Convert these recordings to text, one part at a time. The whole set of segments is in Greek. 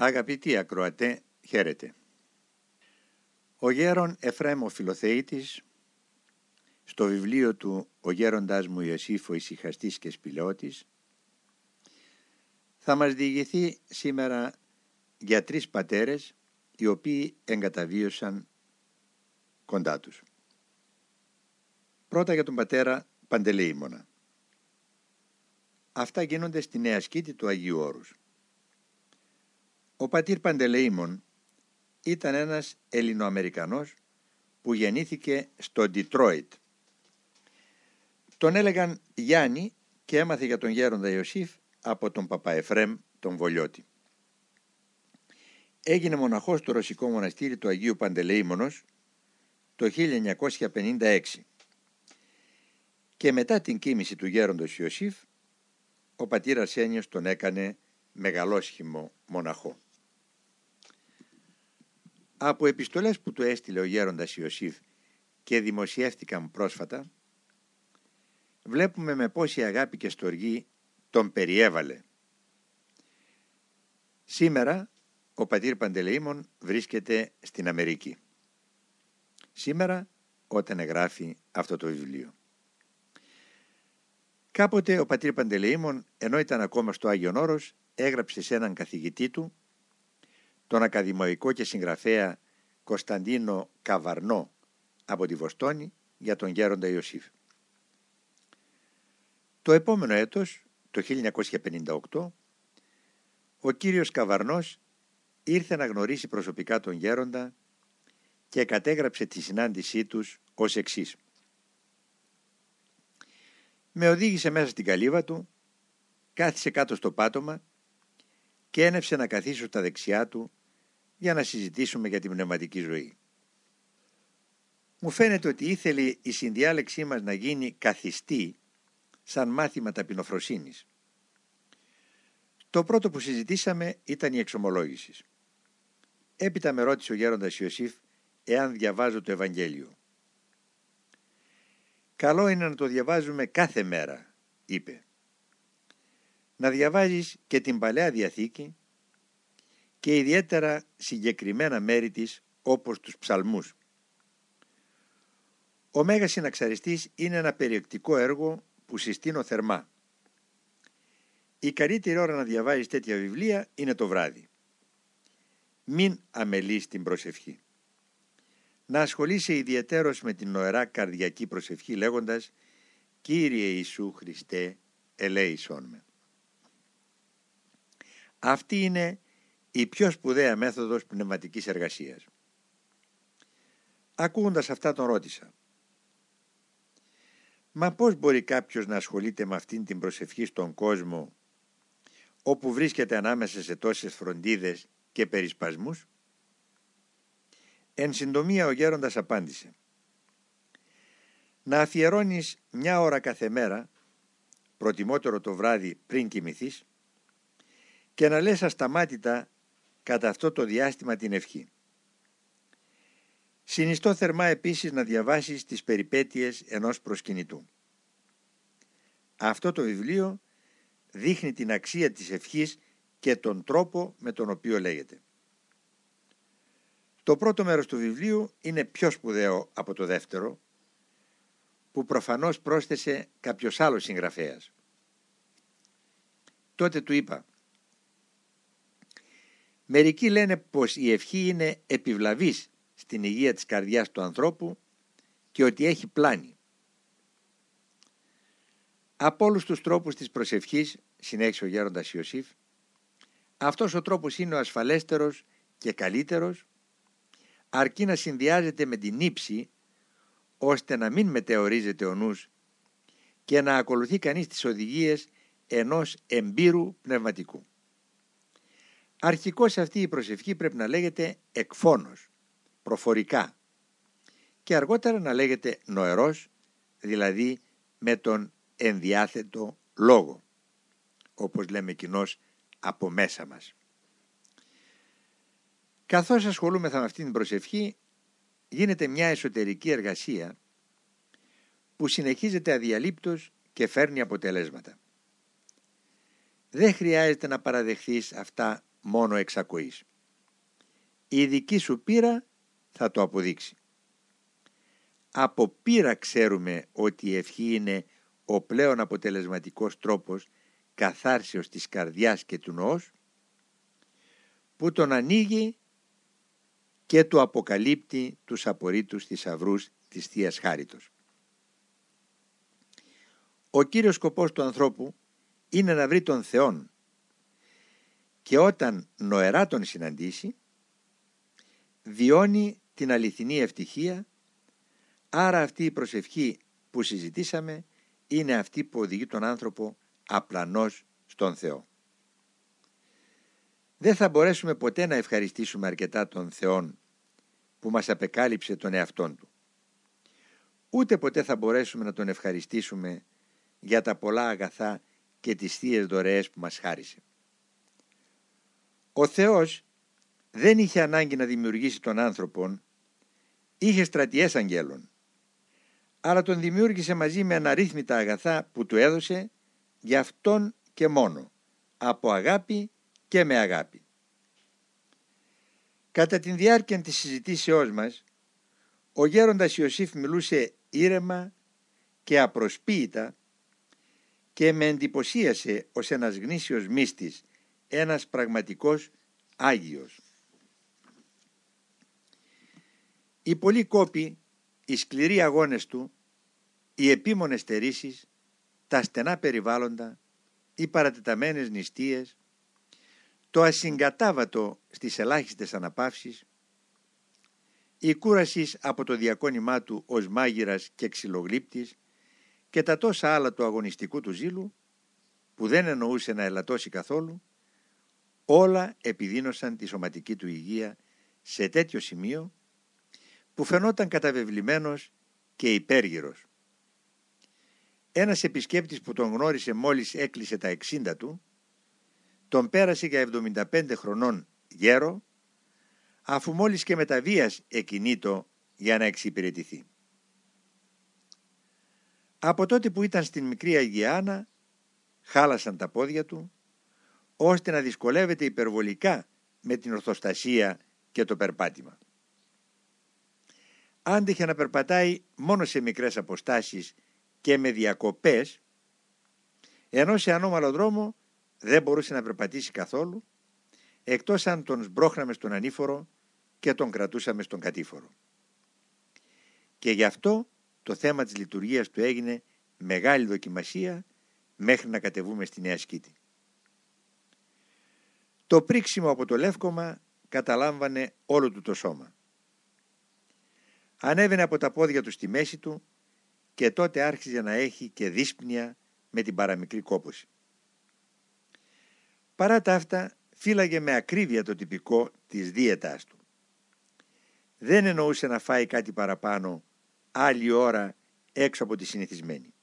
Αγαπητοί ακροατέ, χαίρετε. Ο γέρον Εφραίμ ο Φιλοθεήτης, στο βιβλίο του «Ο γέροντάς μου Ιωσήφ ο ησυχαστής και σπηλαιώτης», θα μας διηγηθεί σήμερα για τρεις πατέρες οι οποίοι εγκαταβίωσαν κοντά τους. Πρώτα για τον πατέρα Παντελεήμονα. Αυτά γίνονται στη Νέα Σκήτη του Αγίου Όρους. Ο πατήρ Παντελεήμων ήταν ένας Ελληνοαμερικανός που γεννήθηκε στο Ντιτρόιτ. Τον έλεγαν Γιάννη και έμαθε για τον γέροντα Ιωσήφ από τον Παπα Εφρέμ τον Βολιώτη. Έγινε μοναχός στο Ρωσικό Μοναστήρι του Αγίου Παντελεήμονος το 1956 και μετά την κοίμηση του γέροντος Ιωσήφ ο πατήρ Αρσένιος τον έκανε μεγαλόσχημο μοναχό. Από επιστολές που του έστειλε ο γέροντας Ιωσήφ και δημοσιεύτηκαν πρόσφατα, βλέπουμε με πόση αγάπη και στοργή τον περιέβαλε. Σήμερα ο πατήρ Παντελεήμων βρίσκεται στην Αμερική. Σήμερα όταν εγγράφει αυτό το βιβλίο. Κάποτε ο πατήρ Παντελεήμων, ενώ ήταν ακόμα στο Άγιον Όρος, έγραψε σε έναν καθηγητή του, τον ακαδημαϊκό και συγγραφέα Κωνσταντίνο Καβαρνό από τη Βοστόνη για τον γέροντα Ιωσήφ. Το επόμενο έτος, το 1958, ο κύριος Καβαρνός ήρθε να γνωρίσει προσωπικά τον γέροντα και κατέγραψε τη συνάντησή τους ως εξής. Με οδήγησε μέσα στην καλύβα του, κάθισε κάτω στο πάτωμα και ένευσε να καθίσω στα δεξιά του για να συζητήσουμε για την πνευματική ζωή. Μου φαίνεται ότι ήθελε η συνδιάλεξή μας να γίνει καθιστή σαν μάθημα ταπεινοφροσύνης. Το πρώτο που συζητήσαμε ήταν η εξομολόγηση. Έπειτα με ρώτησε ο γέροντας Ιωσήφ εάν διαβάζω το Ευαγγέλιο. «Καλό είναι να το διαβάζουμε κάθε μέρα», είπε. «Να διαβάζεις και την Παλαιά Διαθήκη και ιδιαίτερα συγκεκριμένα μέρη της όπως τους ψαλμούς. Ο Μέγας Συναξαριστής είναι ένα περιεκτικό έργο που συστήνω θερμά. Η καλύτερη ώρα να διαβάζεις τέτοια βιβλία είναι το βράδυ. Μην αμελείς την προσευχή. Να ασχολείσαι ιδιαίτερος με την νοερά καρδιακή προσευχή λέγοντας «Κύριε Ιησού Χριστέ, ελέησόν με». Αυτή είναι η πιο σπουδαία μέθοδος πνευματικής εργασίας. Ακούγοντας αυτά τον ρώτησα «Μα πώς μπορεί κάποιος να ασχολείται με αυτήν την προσευχή στον κόσμο όπου βρίσκεται ανάμεσα σε τόσες φροντίδες και περισπασμούς» Εν συντομία ο γέροντας απάντησε «Να αφιερώνεις μια ώρα κάθε μέρα, προτιμότερο το βράδυ πριν κοιμηθείς, και να λες ασταμάτητα κατά αυτό το διάστημα την ευχή. Συνιστώ θερμά επίσης να διαβάσεις τις περιπέτειες ενός προσκυνητού. Αυτό το βιβλίο δείχνει την αξία της ευχής και τον τρόπο με τον οποίο λέγεται. Το πρώτο μέρος του βιβλίου είναι πιο σπουδαίο από το δεύτερο, που προφανώς πρόσθεσε κάποιος άλλος συγγραφέας. Τότε του είπα Μερικοί λένε πως η ευχή είναι επιβλαβής στην υγεία της καρδιάς του ανθρώπου και ότι έχει πλάνη. Από όλους τους τρόπους της προσευχής, συνέχισε ο γέροντας Ιωσήφ, αυτός ο τρόπος είναι ο ασφαλέστερος και καλύτερος, αρκεί να συνδυάζεται με την ύψη, ώστε να μην μετεωρίζεται ο νους και να ακολουθεί κανείς τις οδηγίες ενός εμπειρου πνευματικού. Αρχικώς αυτή η προσευχή πρέπει να λέγεται εκφώνος, προφορικά και αργότερα να λέγεται νοερός, δηλαδή με τον ενδιάθετο λόγο, όπως λέμε κοινώς από μέσα μας. Καθώς ασχολούμεθα με αυτήν την προσευχή, γίνεται μια εσωτερική εργασία που συνεχίζεται αδιαλείπτως και φέρνει αποτελέσματα. Δεν χρειάζεται να παραδεχθείς αυτά μόνο εξακοής. Η δική σου πείρα θα το αποδείξει. Από πείρα ξέρουμε ότι η ευχή είναι ο πλέον αποτελεσματικός τρόπος καθάρσεως της καρδιάς και του νοός που τον ανοίγει και του αποκαλύπτει τους απορρίτους θησαυρού της Θείας Χάριτος. Ο κύριος σκοπός του ανθρώπου είναι να βρει τον Θεόν και όταν νοερά τον συναντήσει βιώνει την αληθινή ευτυχία άρα αυτή η προσευχή που συζητήσαμε είναι αυτή που οδηγεί τον άνθρωπο απλανός στον Θεό. Δεν θα μπορέσουμε ποτέ να ευχαριστήσουμε αρκετά τον Θεόν που μας απεκάλυψε τον εαυτόν Του. Ούτε ποτέ θα μπορέσουμε να τον ευχαριστήσουμε για τα πολλά αγαθά και τις θείες δωρεές που μας χάρισε. Ο Θεός δεν είχε ανάγκη να δημιουργήσει τον άνθρωπον, είχε στρατιές αγγέλων, αλλά τον δημιούργησε μαζί με αναρρύθμιτα αγαθά που του έδωσε για αυτόν και μόνο, από αγάπη και με αγάπη. Κατά την διάρκεια της συζητήσεώς μας, ο γέροντας Ιωσήφ μιλούσε ήρεμα και απροσποίητα και με εντυπωσίασε ως ένας γνήσιος μύστης, ένας πραγματικός Άγιος. Οι πολλοί κόποι, οι σκληροί αγώνες του, οι επίμονες στερήσεις, τα στενά περιβάλλοντα, οι παρατεταμένες νηστείες, το ασυγκατάβατο στις ελάχιστες αναπαύσεις, η κούραση από το διακόνημά του ως μάγειρας και ξυλογλύπτης και τα τόσα άλλα του αγωνιστικού του ζήλου που δεν εννοούσε να ελαττώσει καθόλου όλα επιδίνωσαν τη σωματική του υγεία σε τέτοιο σημείο που φαινόταν καταβεβλημένος και υπέργυρος. Ένας επισκέπτης που τον γνώρισε μόλις έκλεισε τα 60 του τον πέρασε για 75 χρονών γέρο αφού μόλις και μεταβίας εκινήτω για να εξυπηρετηθεί. Από τότε που ήταν στην μικρή Αγιάνα χάλασαν τα πόδια του ώστε να δυσκολεύεται υπερβολικά με την ορθοστασία και το περπάτημα. Άντεχε να περπατάει μόνο σε μικρές αποστάσεις και με διακοπές, ενώ σε ανώμαλο δρόμο δεν μπορούσε να περπατήσει καθόλου, εκτός αν τον σμπρώχναμε στον ανήφορο και τον κρατούσαμε στον κατήφορο. Και γι' αυτό το θέμα της λειτουργίας του έγινε μεγάλη δοκιμασία μέχρι να κατεβούμε στη Νέα Σκήτη. Το πρίξιμο από το λεύκομα καταλάμβανε όλο του το σώμα. Ανέβαινε από τα πόδια του στη μέση του και τότε άρχιζε να έχει και δύσπνοια με την παραμικρή κόπωση. Παρά τα αυτά φύλαγε με ακρίβεια το τυπικό της δίαιτάς του. Δεν εννοούσε να φάει κάτι παραπάνω άλλη ώρα έξω από τη συνηθισμένη.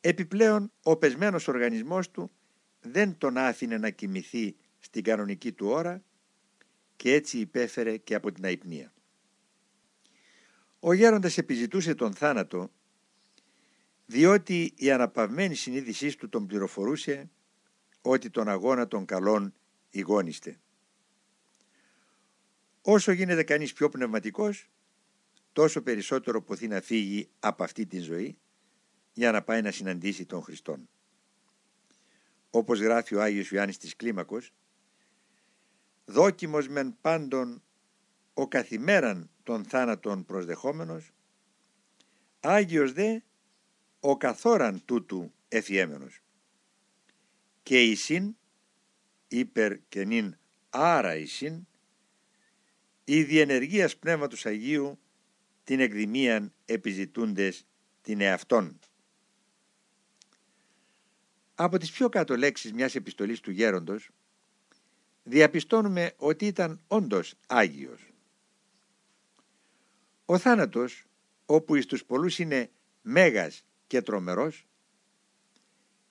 Επιπλέον ο πεσμένος οργανισμός του δεν τον άφηνε να κοιμηθεί στην κανονική του ώρα και έτσι υπέφερε και από την αϊπνία. Ο γέροντας επιζητούσε τον θάνατο διότι η αναπαυμένη συνείδησή του τον πληροφορούσε ότι τον αγώνα των καλών ηγόνιστε. Όσο γίνεται κανείς πιο πνευματικός, τόσο περισσότερο ποθεί να φύγει από αυτή τη ζωή για να πάει να συναντήσει τον Χριστόν. Όπως γράφει ο Άγιος Ιωάννης της Κλίμακος, «Δόκιμος μεν πάντων ο καθημέραν των θάνατων προσδεχόμενος, Άγιος δε ο καθόραν τούτου εφιέμενος. Και η συν, υπερ και νυν άρα η συν, η διενεργίας Πνεύματος Αγίου την εκδημίαν επιζητούντες την εαυτόν. Από τις πιο κάτω λέξεις μιας επιστολής του γέροντος διαπιστώνουμε ότι ήταν όντως Άγιος. Ο θάνατος, όπου εις τους πολλούς είναι μέγας και τρομερός,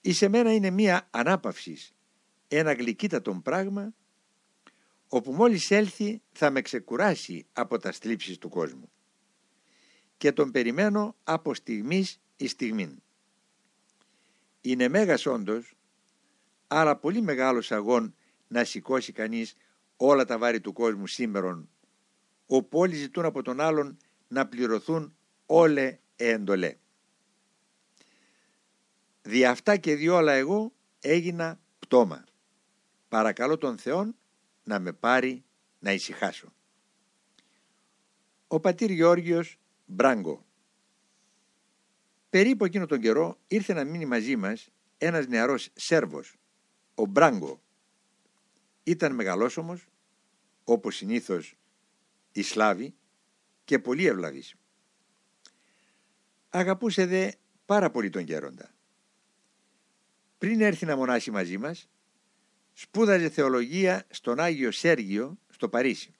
εις εμένα είναι μία ανάπαυσης, ένα γλυκύτατο πράγμα, όπου μόλις έλθει θα με ξεκουράσει από τα στλίψεις του κόσμου και τον περιμένω από στιγμής εις στιγμήν. Είναι μέγας όντως, αλλά πολύ μεγάλος αγών να σηκώσει κανείς όλα τα βάρη του κόσμου σήμερον, όπου όλοι ζητούν από τον άλλον να πληρωθούν όλε εντολέ. Δι' αυτά και διόλα εγώ έγινα πτώμα. Παρακαλώ τον Θεόν να με πάρει να ησυχάσω. Ο πατήρ Γεώργιος Μπράγκο Περίπου εκείνο τον καιρό ήρθε να μείνει μαζί μας ένας νεαρός Σέρβος, ο Μπράγκο. Ήταν μεγαλόσωμος, όπως συνήθως οι Σλάβοι, και πολύ ευλαβής. Αγαπούσε δε πάρα πολύ τον γέροντα. Πριν έρθει να μονάσει μαζί μας, σπούδαζε θεολογία στον Άγιο Σέργιο στο Παρίσι.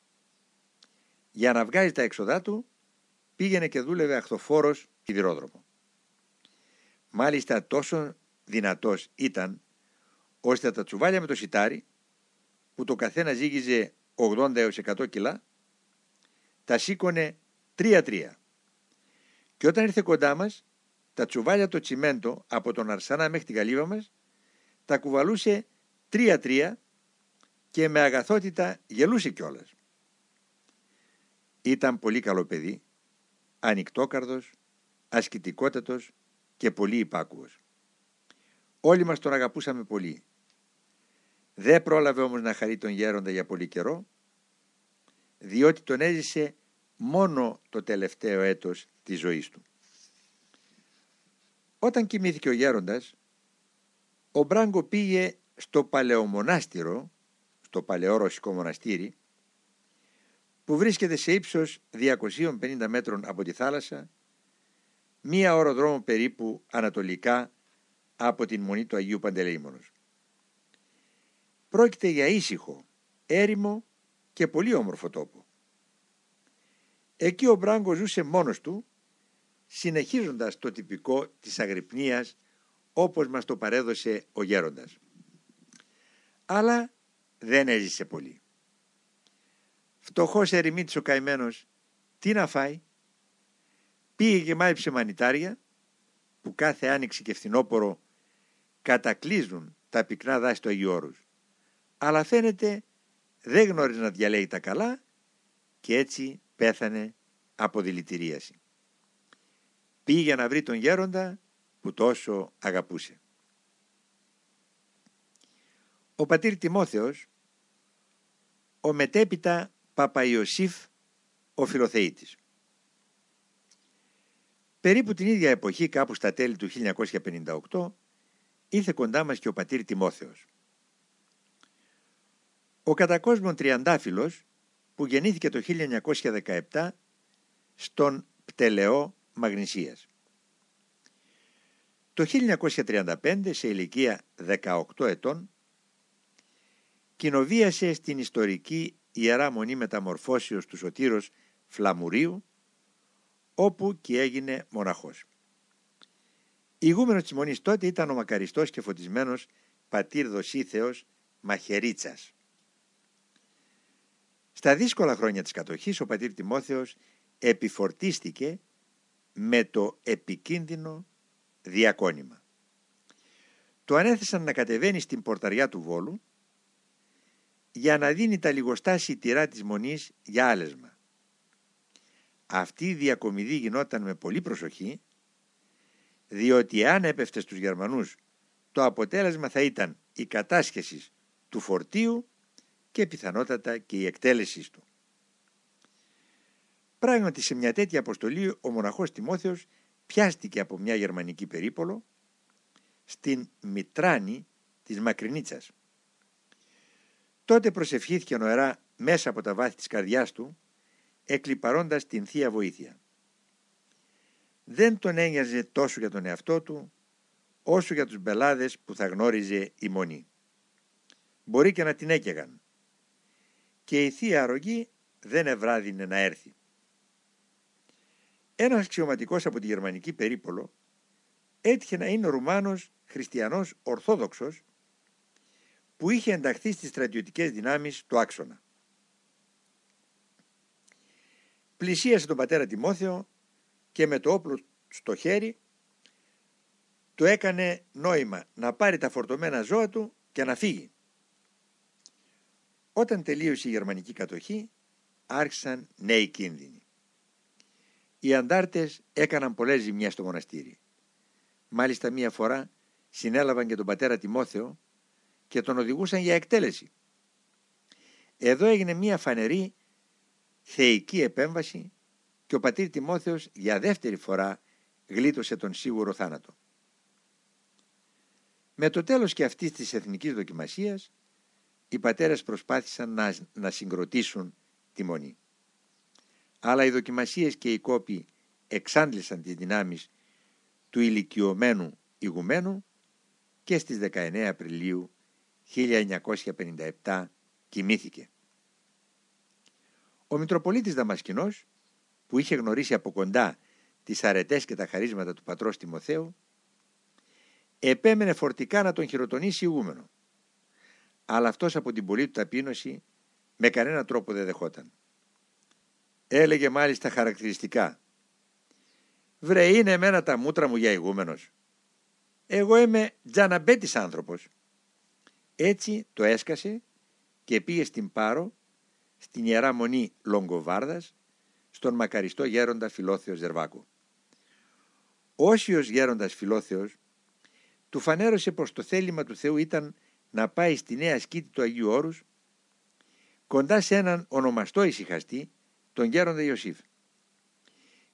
Για να βγάζει τα έξοδά του, πήγαινε και δούλευε αχθοφόρος σιδηρόδρομο. Μάλιστα τόσο δυνατός ήταν, ώστε τα τσουβάλια με το σιτάρι, που το καθένα ζύγιζε 80 έως 100 κιλά, τα σήκωνε 3-3. Και όταν ήρθε κοντά μας, τα τσουβάλια το τσιμέντο από τον Αρσάνα μέχρι την καλύβα μας, τα κουβαλούσε 3-3 και με αγαθότητα γελούσε κιόλας. Ήταν πολύ καλό παιδί, ανοιχτόκαρδος, ασκητικότατος και πολύ υπάκουος. Όλοι μας τον αγαπούσαμε πολύ. Δεν πρόλαβε όμως να χαρεί τον γέροντα για πολύ καιρό, διότι τον έζησε μόνο το τελευταίο έτος της ζωής του. Όταν κοιμήθηκε ο γέροντας, ο Μπράγκο πήγε στο παλαιομονάστηρο, στο παλαιό ρωσικό μοναστήρι, που βρίσκεται σε ύψος 250 μέτρων από τη θάλασσα, μία ώρα δρόμο περίπου ανατολικά από την Μονή του Αγίου Παντελεήμονος. Πρόκειται για ήσυχο, έρημο και πολύ όμορφο τόπο. Εκεί ο Μπράγκο ζούσε μόνος του, συνεχίζοντας το τυπικό της αγρυπνίας όπως μας το παρέδωσε ο γέροντας. Αλλά δεν έζησε πολύ. Φτωχός ερημίτης ο καημένος, τι να φάει; Πήγε και μάλιψε μανιτάρια, που κάθε άνοιξη και φθινόπορο κατακλείζουν τα πυκνά δάση του Αγίου Αλλά φαίνεται δεν γνώριζε να διαλέγει τα καλά και έτσι πέθανε από δηλητηρίαση. Πήγε να βρει τον γέροντα που τόσο αγαπούσε. Ο πατήρ Τιμόθεος, ο μετέπειτα Παπαϊωσήφ ο Φιλοθεήτης. Περίπου την ίδια εποχή, κάπου στα τέλη του 1958, ήρθε κοντά μας και ο πατήρ Τιμόθεος. Ο κατακόσμων Τριαντάφυλλος, που γεννήθηκε το 1917 στον Πτελεό Μαγνησίας. Το 1935, σε ηλικία 18 ετών, κοινοβίασε στην ιστορική Ιερά Μονή Μεταμορφώσεως του Σωτήρος Φλαμουρίου, όπου και έγινε μοναχός. Ηγούμενος της Μονής τότε ήταν ο μακαριστός και φωτισμένος πατήρ Δοσίθεος Μαχαιρίτσας. Στα δύσκολα χρόνια της κατοχής ο πατήρ Τιμόθεος επιφορτίστηκε με το επικίνδυνο διακόνημα. Το ανέθεσαν να κατεβαίνει στην πορταριά του Βόλου για να δίνει τα λιγοστά σιτηρά της Μονής για άλεσμα. Αυτή η διακομιδή γινόταν με πολύ προσοχή, διότι αν έπεφτε στους Γερμανούς το αποτέλεσμα θα ήταν η κατάσχεση του φορτίου και πιθανότατα και η εκτέλεσή του. Πράγματι σε μια τέτοια αποστολή ο μοναχός Τιμόθεος πιάστηκε από μια γερμανική περίπολο στην Μητράνη της Μακρινίτσας. Τότε προσευχήθηκε νοερά μέσα από τα βάθη της καρδιάς του, εκλυπαρώντας την Θεία Βοήθεια. Δεν τον ένοιαζε τόσο για τον εαυτό του, όσο για τους μπελάδες που θα γνώριζε η Μονή. Μπορεί και να την έκαιγαν. Και η Θεία Αρρωγή δεν ευράδινε να έρθει. Ένας αξιωματικός από τη γερμανική περίπολο έτυχε να είναι Ρουμάνος χριστιανός Ορθόδοξος που είχε ενταχθεί στις στρατιωτικές δυνάμεις του άξονα. Πλησίασε τον πατέρα Τιμόθεο και με το όπλο στο χέρι του έκανε νόημα να πάρει τα φορτωμένα ζώα του και να φύγει. Όταν τελείωσε η γερμανική κατοχή, άρχισαν νέοι κίνδυνοι. Οι αντάρτες έκαναν πολλές ζημιές στο μοναστήρι. Μάλιστα μία φορά συνέλαβαν και τον πατέρα Τιμόθεο και τον οδηγούσαν για εκτέλεση. Εδώ έγινε μία φανερή θεϊκή επέμβαση και ο πατήρ Τιμόθεος για δεύτερη φορά γλίτωσε τον σίγουρο θάνατο. Με το τέλος και αυτής της εθνικής δοκιμασίας, οι πατέρες προσπάθησαν να, να συγκροτήσουν τη μονή. Αλλά οι δοκιμασίες και οι κόποι εξάντλησαν τις δυνάμεις του ηλικιωμένου ηγουμένου και στις 19 Απριλίου 1957 κοιμήθηκε. Ο Μητροπολίτης Δαμασκηνός, που είχε γνωρίσει από κοντά τις αρετές και τα χαρίσματα του πατρός Τιμοθέου, επέμενε φορτικά να τον χειροτονήσει ηγούμενο. Αλλά αυτός από την πολύ του ταπείνωση με κανένα τρόπο δεν δεχόταν. Έλεγε μάλιστα χαρακτηριστικά «Βρε είναι εμένα τα μούτρα μου για ηγούμενος. Εγώ είμαι τζαναμπέτης άνθρωπος». Έτσι το έσκασε και πήγε στην Πάρο, στην Ιερά Μονή Λογκοβάρδας, στον μακαριστό γέροντας Φιλόθεος Ζερβάκου. Όσιος γέροντας Φιλόθεος του φανέρωσε πως το θέλημα του Θεού ήταν να πάει στη νέα σκήτη του Αγίου Όρους κοντά σε έναν ονομαστό ησυχαστή, τον γέροντα Ιωσήφ.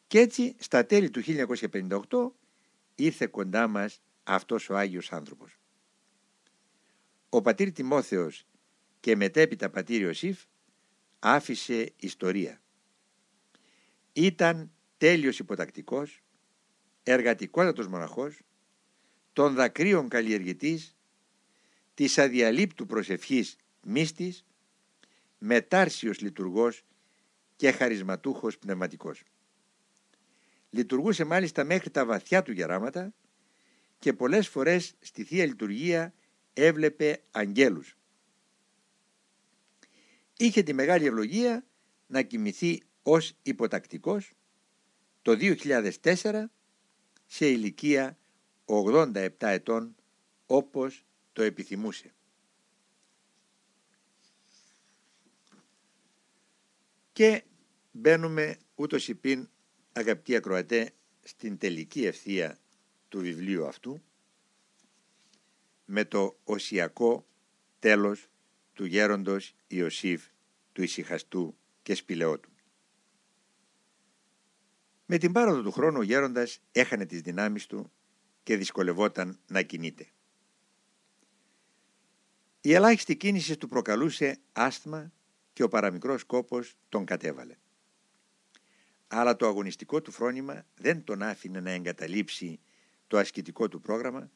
Κι έτσι στα τέλη του 1958 ήρθε κοντά μας αυτός ο Άγιος άνθρωπος. Ο πατήρ Τιμόθεος και μετέπειτα πατήρ Ιωσήφ άφησε ιστορία. Ήταν τέλειος υποτακτικός, εργατικότατος μοναχός, των δακρύων καλλιεργητής, της αδιαλείπτου προσευχής μύστης, μετάρσιος λειτουργός και χαρισματούχος πνευματικός. Λειτουργούσε μάλιστα μέχρι τα βαθιά του γεράματα και πολλές φορές στη Θεία Λειτουργία έβλεπε αγγέλους. Είχε τη μεγάλη ευλογία να κοιμηθεί ως υποτακτικός το 2004 σε ηλικία 87 ετών όπως το επιθυμούσε. Και μπαίνουμε ούτως υπήν αγαπητοί ακροατέ στην τελική ευθεία του βιβλίου αυτού με το οσιακό τέλος του γέροντος Ιωσήφ του ησυχαστού και σπηλαιότου. Με την πάροδο του χρόνου ο γέροντας έχανε τις δυνάμεις του και δυσκολευόταν να κινείται. Η ελάχιστη κίνηση του προκαλούσε άσθμα και ο παραμικρός κόπος τον κατέβαλε. Αλλά το αγωνιστικό του φρόνημα δεν τον άφηνε να εγκαταλείψει το ασκητικό του πρόγραμμα,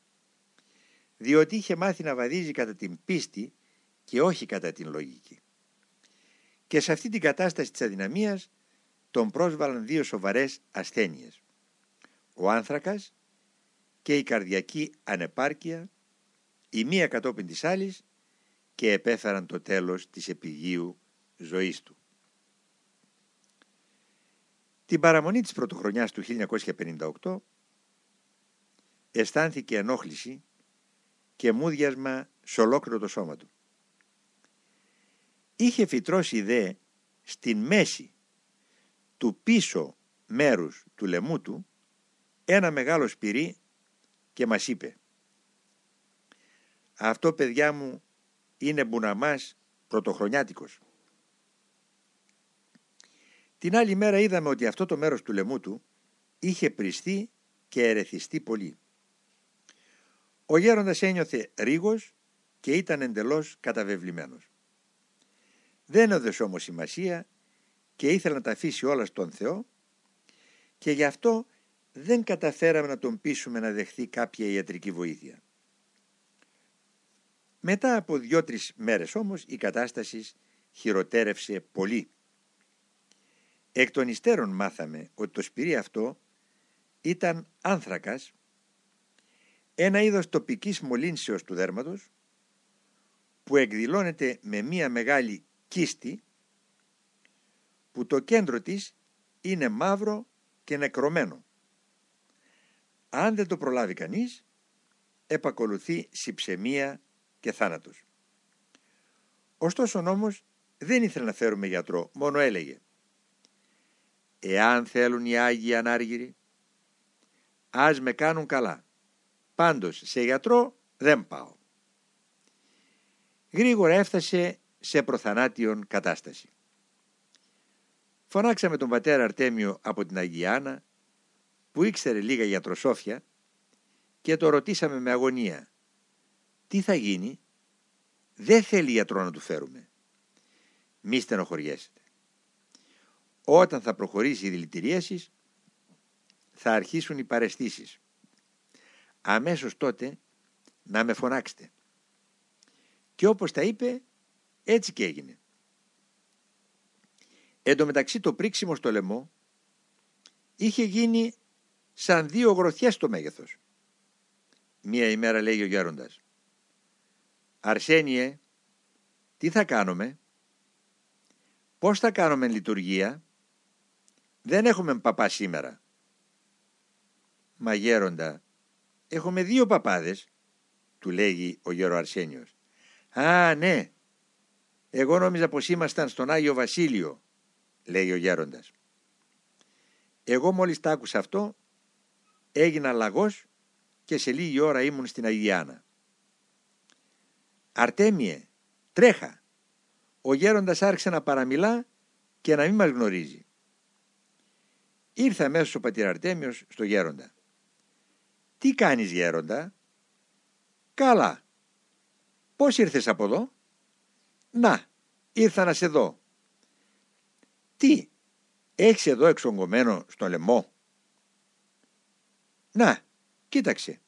διότι είχε μάθει να βαδίζει κατά την πίστη και όχι κατά την λογική. Και σε αυτή την κατάσταση της αδυναμίας τον πρόσβαλαν δύο σοβαρές ασθένειες. Ο άνθρακας και η καρδιακή ανεπάρκεια, η μία κατόπιν της άλλης και επέφεραν το τέλος της επιγείου ζωής του. Την παραμονή της πρωτοχρονιάς του 1958 αισθάνθηκε ενόχληση και μούδιασμα σε ολόκληρο το σώμα του. Είχε φυτρώσει δε στην μέση του πίσω μέρους του λαιμού του ένα μεγάλο σπυρί και μας είπε «Αυτό παιδιά μου είναι μπουναμάς πρωτοχρονιάτικος». Την άλλη μέρα είδαμε ότι αυτό το μέρος του λαιμού του είχε πριστεί και ερεθιστεί πολύ. Ο γέροντας ένιωθε ρίγος και ήταν εντελώς καταβεβλημένος. Δεν έδωσε όμως σημασία και ήθελε να τα αφήσει όλα στον Θεό και γι' αυτό δεν καταφέραμε να τον πείσουμε να δεχθεί κάποια ιατρική βοήθεια. Μετά από δυο-τρεις μέρες όμως η κατάσταση χειροτέρευσε πολύ. Εκ των υστέρων μάθαμε ότι το σπυρί αυτό ήταν άνθρακας, ένα είδος τοπικής μολύνσεως του δέρματος που εκδηλώνεται με μία μεγάλη κίστη που το κέντρο της είναι μαύρο και νεκρωμένο. Αν δεν το προλάβει κανείς, επακολουθεί συψεμία και θάνατος. Ωστόσο νόμος δεν ήθελε να φέρουμε γιατρό, μόνο έλεγε «Εάν θέλουν οι Άγιοι Ανάργυροι, ας με κάνουν καλά. Πάντως σε γιατρό δεν πάω». Γρήγορα έφτασε σε προθανάτιον κατάσταση. Φωνάξαμε τον πατέρα Αρτέμιο από την Αγιάνα που ήξερε λίγα γιατροσόφια και το ρωτήσαμε με αγωνία «Τι θα γίνει» Δεν θέλει γιατρό να του φέρουμε. Μη στενοχωριέσετε. Όταν θα προχωρήσει η δηλητηρίασης θα αρχίσουν οι παρεστήσεις. Αμέσως τότε να με φωνάξετε. Και όπως τα είπε, έτσι και έγινε. Εν τω μεταξύ το πρίξιμο στο λαιμό είχε γίνει σαν δύο γροθιές το μέγεθος. Μία ημέρα λέει ο γέροντας Αρσένιε, τι θα κάνουμε, πώς θα κάνουμε λειτουργία, δεν έχουμε παπά σήμερα. Μα γέροντα, έχουμε δύο παπάδες, του λέγει ο γέρο Αρσένιος. Α, ναι, εγώ νόμιζα πως ήμασταν στον Άγιο Βασίλειο, λέει ο γέροντας. Εγώ μόλις τα άκουσα αυτό, έγινα λαγός και σε λίγη ώρα ήμουν στην Αγιάνα. Αρτέμιε, τρέχα. Ο γέροντας άρχισε να παραμιλά και να μην μας γνωρίζει. Ήρθε αμέσως ο πατήρ Αρτέμιος στο γέροντα. «Τι κάνεις γέροντα» «Καλά». «Πώς ήρθες από εδώ» «Να, ήρθα να σε δω». «Τι, έχεις εδώ εξογκωμένο στο λαιμό» «Να, κοίταξε».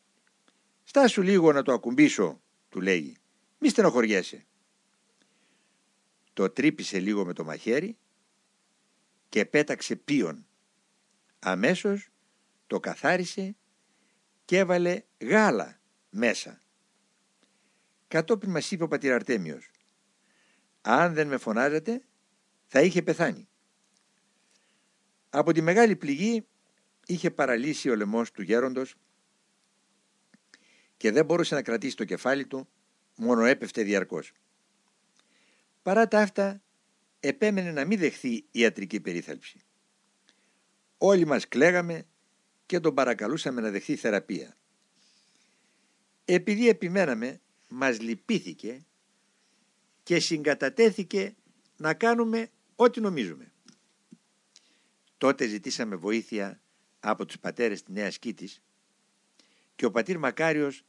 «Στάσου λίγο να το ακουμπήσω» του λέγει. Μη στενοχωριέσαι. Το τρύπησε λίγο με το μαχαίρι και πέταξε πίον. Αμέσως το καθάρισε και έβαλε γάλα μέσα. Κατόπιν μας είπε ο πατήρ Αρτέμιος «Αν δεν με φωνάζατε θα είχε πεθάνει». Από τη μεγάλη πληγή είχε παραλύσει ο λαιμός του γέροντος και δεν μπορούσε να κρατήσει το κεφάλι του μόνο έπεφτε διαρκώς. Παρά τα αυτά, επέμενε να μην δεχθεί ιατρική περίθαλψη. Όλοι μας κλαίγαμε και τον παρακαλούσαμε να δεχθεί θεραπεία. Επειδή επιμέναμε, μας λυπήθηκε και συγκατατέθηκε να κάνουμε ό,τι νομίζουμε. Τότε ζητήσαμε βοήθεια από τους πατέρες της Νέας Κήτης και ο πατήρ Μακάριος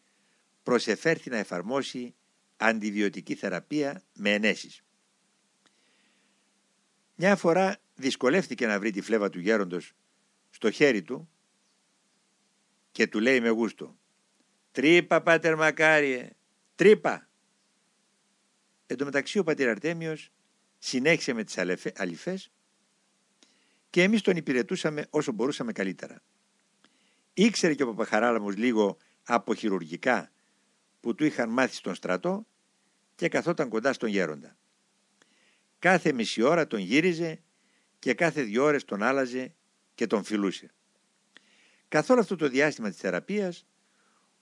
προσεφέρθη να εφαρμόσει αντιβιωτική θεραπεία με ενέσεις. Μια φορά δυσκολεύτηκε να βρει τη φλέβα του γέροντος στο χέρι του και του λέει με γούστο «Τρύπα, πάτερ Μακάριε, τρύπα». Εν τω μεταξύ ο πατήρ Αρτέμιος συνέχισε με τις αληφές και εμείς τον υπηρετούσαμε όσο μπορούσαμε καλύτερα. Ήξερε και ο Παπαχαράλαμος λίγο από χειρουργικά που του είχαν μάθει στον στρατό και καθόταν κοντά στον γέροντα. Κάθε μισή ώρα τον γύριζε και κάθε δύο ώρες τον άλλαζε και τον φιλούσε. Καθ' όλο αυτό το διάστημα της θεραπείας,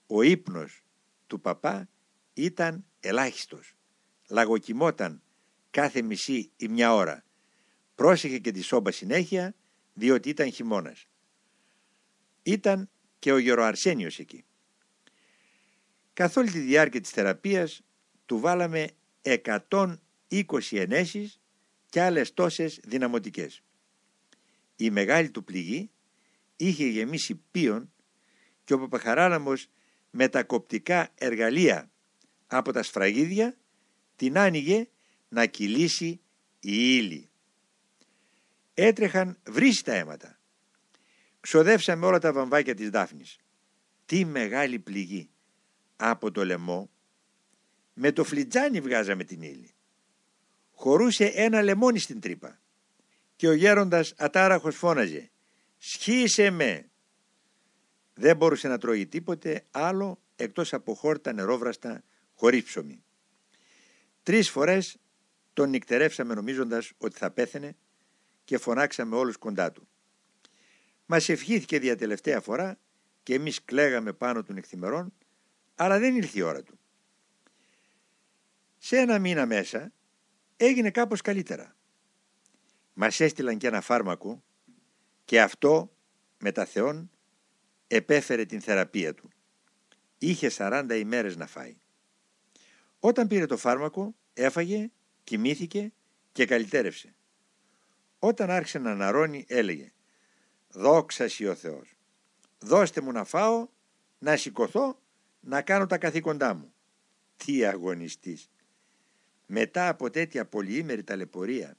ο ύπνος του παπά ήταν ελάχιστος. Λαγοκοιμόταν κάθε μισή ή μια ώρα. Πρόσεχε και τη σόμπα συνέχεια, διότι ήταν χειμώνας. Ήταν και ο γεροαρσένιος εκεί. Καθ' όλη τη διάρκεια της θεραπείας του βάλαμε 120 ενέσεις και άλλες τόσες δυναμωτικές. Η μεγάλη του πληγή είχε γεμίσει πίον και ο Παπαχαράλαμος με τα κοπτικά εργαλεία από τα σφραγίδια την άνοιγε να κυλήσει η ύλη. Έτρεχαν βρύσει τα αίματα. Ξοδεύσαμε όλα τα βαμβάκια της Δάφνης. Τι μεγάλη πληγή από το λαιμό με το φλιτζάνι βγάζαμε την ύλη. Χωρούσε ένα λεμόνι στην τρύπα και ο γέροντας ατάραχος φώναζε «Σχίσε με!» Δεν μπορούσε να τρώει τίποτε άλλο εκτός από χόρτα νερόβραστα χωρίς ψωμί. Τρεις φορές τον νυκτερεύσαμε νομίζοντας ότι θα πέθαινε και φωνάξαμε όλους κοντά του. Μας ευχήθηκε δια τελευταία φορά και εμείς κλαίγαμε πάνω του νυχθημερών αλλά δεν ήρθε η ώρα του. Σε ένα μήνα μέσα έγινε κάπως καλύτερα. Μας έστειλαν και ένα φάρμακο και αυτό με τα Θεόν επέφερε την θεραπεία του. Είχε 40 ημέρες να φάει. Όταν πήρε το φάρμακο έφαγε, κοιμήθηκε και καλυτέρευσε. Όταν άρχισε να αναρώνει έλεγε «Δόξα σοι ο Θεός, δώστε μου να φάω, να σηκωθώ, να κάνω τα καθήκοντά μου». Τι αγωνιστής. Μετά από τέτοια πολυήμερη ταλαιπωρία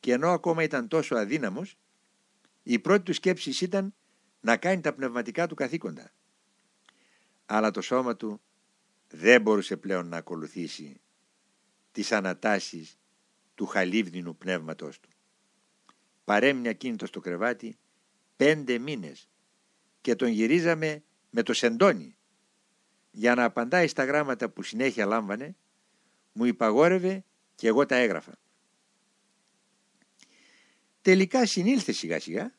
και ενώ ακόμα ήταν τόσο αδύναμος, η πρώτη του σκέψη ήταν να κάνει τα πνευματικά του καθήκοντα. Αλλά το σώμα του δεν μπορούσε πλέον να ακολουθήσει τις ανατάσεις του χαλίβδινου πνεύματος του. Παρέμεινε ακίνητος στο κρεβάτι πέντε μήνες και τον γυρίζαμε με το σεντόνι. Για να απαντάει στα γράμματα που συνέχεια λάμβανε, μου υπαγόρευε και εγώ τα έγραφα. Τελικά συνήλθε σιγά σιγά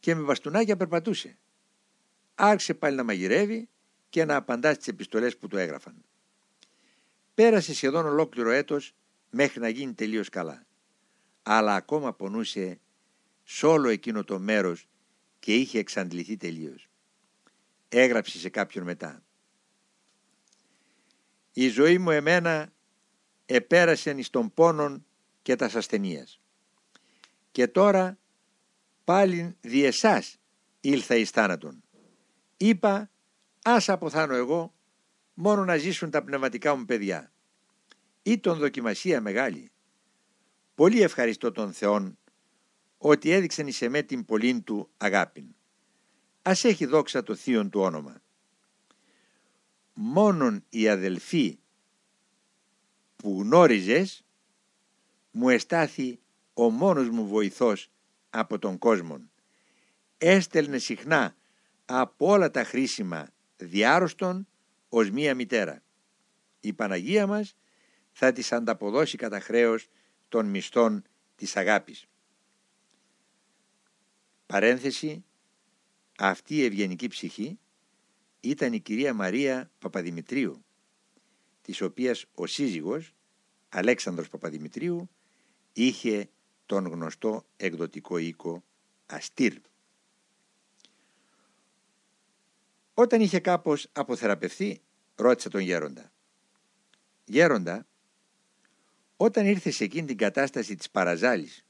και με βαστούνάκια περπατούσε. Άρχισε πάλι να μαγειρεύει και να απαντάς στις επιστολές που του έγραφαν. Πέρασε σχεδόν ολόκληρο έτος μέχρι να γίνει τελείως καλά. Αλλά ακόμα πονούσε σ' όλο εκείνο το μέρος και είχε εξαντληθεί τελείως. Έγραψε σε κάποιον μετά. Η ζωή μου εμένα επέρασε εις των πόνων και τας ασθενείας. Και τώρα πάλιν δι' εσάς ήλθα εις θάνατον. Είπα ας αποθάνω εγώ μόνο να ζήσουν τα πνευματικά μου παιδιά. Ήταν δοκιμασία μεγάλη. Πολύ ευχαριστώ τον Θεόν ότι έδειξαν εις εμέ την πολλήν του αγάπην. Ας έχει δόξα το θείον του όνομα. Μόνον η αδελφή που γνώριζες μου εστάθη ο μόνος μου βοηθός από τον κόσμο. Έστελνε συχνά από όλα τα χρήσιμα διάρρωστον ως μία μητέρα. Η Παναγία μας θα της ανταποδώσει κατά χρέος των μισθών της αγάπης. Παρένθεση, αυτή η ευγενική ψυχή ήταν η κυρία Μαρία Παπαδημητρίου, της οποίας ο σύζυγος, Αλέξανδρος Παπαδημητρίου, είχε τον γνωστό εκδοτικό οίκο Αστήρ. Όταν είχε κάπως αποθεραπευθεί, ρώτησε τον γέροντα. Γέροντα, όταν ήρθες σε εκείνη την κατάσταση της παραζάλης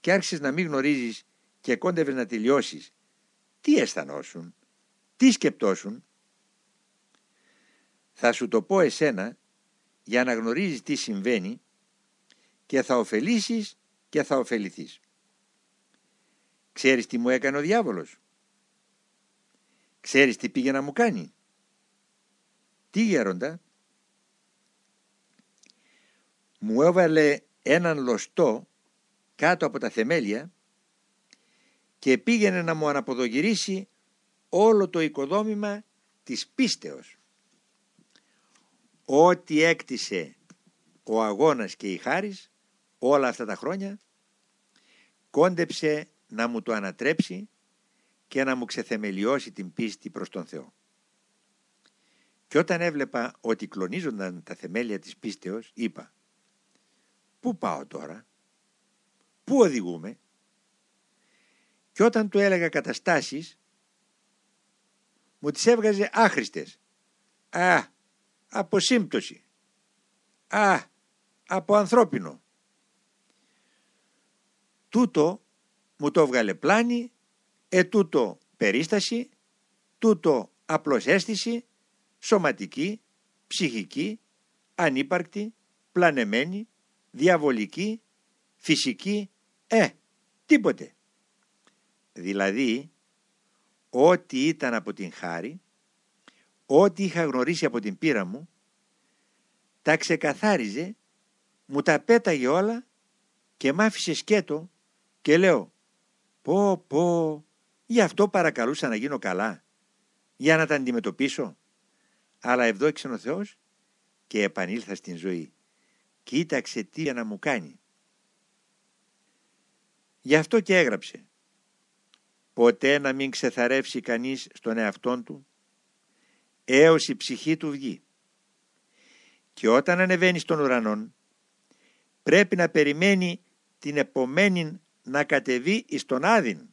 και άρχισες να μην γνωρίζεις και κόντευες να τελειώσεις, τι αισθανόσουν, τι σκεπτόσουν. Θα σου το πω εσένα για να γνωρίζεις τι συμβαίνει και θα ωφελήσεις και θα ωφεληθείς. Ξέρεις τι μου έκανε ο διάβολος; Ξέρεις τι πήγε να μου κάνει; Τι γέροντα; Μου έβαλε έναν λωστό κάτω από τα θεμέλια και πήγαινε να μου αναποδογυρίσει όλο το οικοδόμημα της πίστεως. Ό,τι έκτισε ο αγώνας και η χάρις όλα αυτά τα χρόνια κόντεψε να μου το ανατρέψει και να μου ξεθεμελιώσει την πίστη προς τον Θεό. Και όταν έβλεπα ότι κλονίζονταν τα θεμέλια της πίστεως, είπα «Πού πάω τώρα, πού οδηγούμε» και όταν του έλεγα καταστάσεις μου τις έβγαζε άχρηστες. Α, από σύμπτωση. Α, από ανθρώπινο. Τούτο μου το έβγαλε πλάνη, ετούτο περίσταση, τούτο απλώς αίσθηση, σωματική, ψυχική, ανύπαρκτη, πλανεμένη, διαβολική, φυσική, ε, τίποτε. Δηλαδή, ό,τι ήταν από την χάρη, ό,τι είχα γνωρίσει από την πείρα μου, τα ξεκαθάριζε, μου τα πέταγε όλα και μ' άφησε σκέτο και λέω «Πω πω, γι' αυτό παρακαλούσα να γίνω καλά, για να τα αντιμετωπίσω». Αλλά ευδόξεν ο Θεός και επανήλθα στην ζωή. Κοίταξε τι για να μου κάνει. Γι' αυτό και έγραψε ποτέ να μην ξεθαρεύσει κανείς στον εαυτόν του, έως η ψυχή του βγει. Και όταν ανεβαίνει στον ουρανόν πρέπει να περιμένει την επομένη να κατεβεί εις τον Άδην.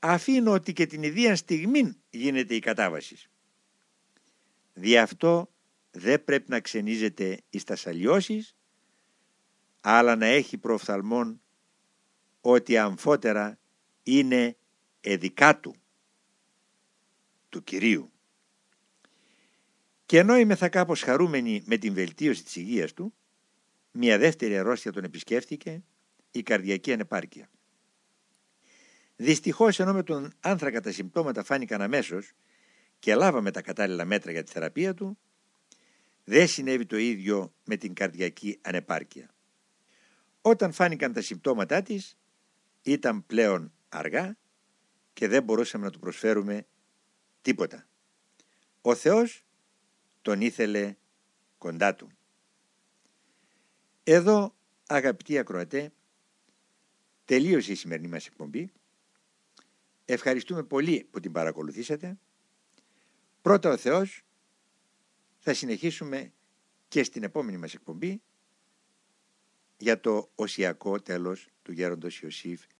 Αφήνω ότι και την ιδία στιγμή γίνεται η κατάβασης. Δι' αυτό δεν πρέπει να ξενίζεται εις τας σαλιώσεις, αλλά να έχει προφθαλμόν ότι αμφότερα είναι εδικά του, του Κυρίου. Και ενώ είμαι θα κάπως χαρούμενη με την βελτίωση της υγείας του, μια δεύτερη αρρώστια τον επισκέφθηκε, η καρδιακή ανεπάρκεια. Δυστυχώς ενώ με τον άνθρακα τα συμπτώματα φάνηκαν αμέσως και λάβαμε τα κατάλληλα μέτρα για τη θεραπεία του, δεν συνέβη το ίδιο με την καρδιακή ανεπάρκεια. Όταν φάνηκαν τα συμπτώματά της, ήταν πλέον αργά και δεν μπορούσαμε να του προσφέρουμε τίποτα. Ο Θεός τον ήθελε κοντά του. Εδώ αγαπητοί ακροατέ τελείωσε η σημερινή μας εκπομπή. Ευχαριστούμε πολύ που την παρακολουθήσατε. Πρώτα ο Θεός θα συνεχίσουμε και στην επόμενη μας εκπομπή για το οσιακό τέλος του γέροντος Ιωσήφ